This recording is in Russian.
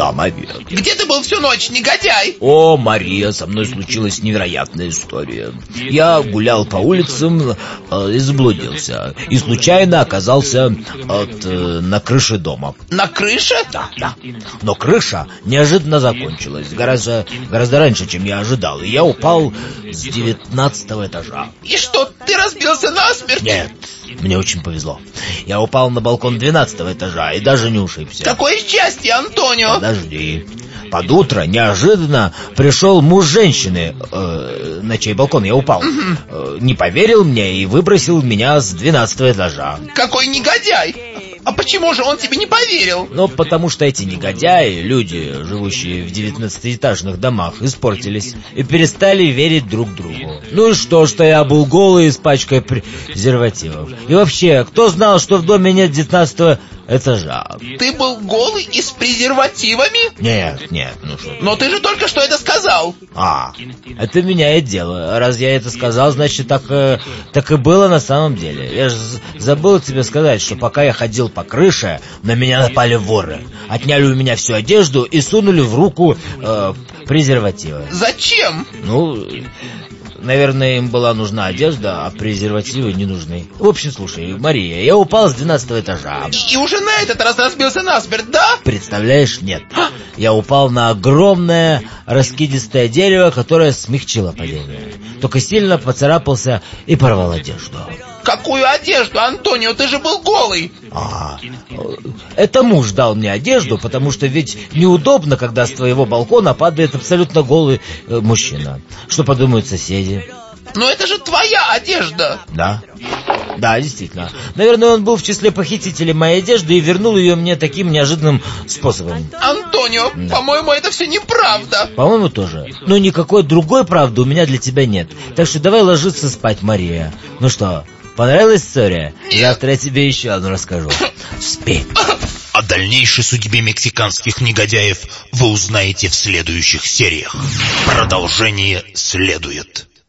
Да, Мария. где ты был всю ночь, негодяй? О, Мария, со мной случилась невероятная история. Я гулял по улицам э, и заблудился. И случайно оказался от, э, на крыше дома. На крыше? Да, да. Но крыша неожиданно закончилась. Гораздо, гораздо раньше, чем я ожидал. И я упал с девятнадцатого этажа. И что, ты разбился насмерть? Нет, мне очень повезло. Я упал на балкон двенадцатого этажа и даже не ушибся. Какое счастье, Антонио! Подожди. Под утро неожиданно пришел муж женщины, э, на чей балкон я упал. Э, не поверил мне и выбросил меня с двенадцатого этажа. Какой негодяй! А почему же он тебе не поверил? Ну, потому что эти негодяи, люди, живущие в девятнадцатиэтажных домах, испортились и перестали верить друг другу. Ну и что, что я был голый с пачкой презервативов? И вообще, кто знал, что в доме нет девятнадцатого этажа? Ты был голый и с презервативами? Нет, нет, ну что. Но ты же только что это сказал. А, это меняет дело. Раз я это сказал, значит, так, э, так и было на самом деле. Я же забыл тебе сказать, что пока я ходил по крыше, на меня напали воры. Отняли у меня всю одежду и сунули в руку э, презервативы. Зачем? Ну, наверное, им была нужна одежда, а презервативы не нужны. В общем, слушай, Мария, я упал с 12 этажа. И уже на этот раз разбился насмерть, да? Представляешь, нет. Я упал на огромное раскидистое дерево, которое смягчило падение. Только сильно поцарапался и порвал одежду. Какую одежду, Антонио? Ты же был голый. А, это муж дал мне одежду, потому что ведь неудобно, когда с твоего балкона падает абсолютно голый э, мужчина. Что подумают соседи? Но это же твоя одежда. Да. Да, действительно. Наверное, он был в числе похитителей моей одежды и вернул ее мне таким неожиданным способом. Антонио, по-моему, это все неправда. По-моему, тоже. Но никакой другой правды у меня для тебя нет. Так что давай ложиться спать, Мария. Ну что, понравилась история? Завтра я тебе еще одну расскажу. Спи. О дальнейшей судьбе мексиканских негодяев вы узнаете в следующих сериях. Продолжение следует.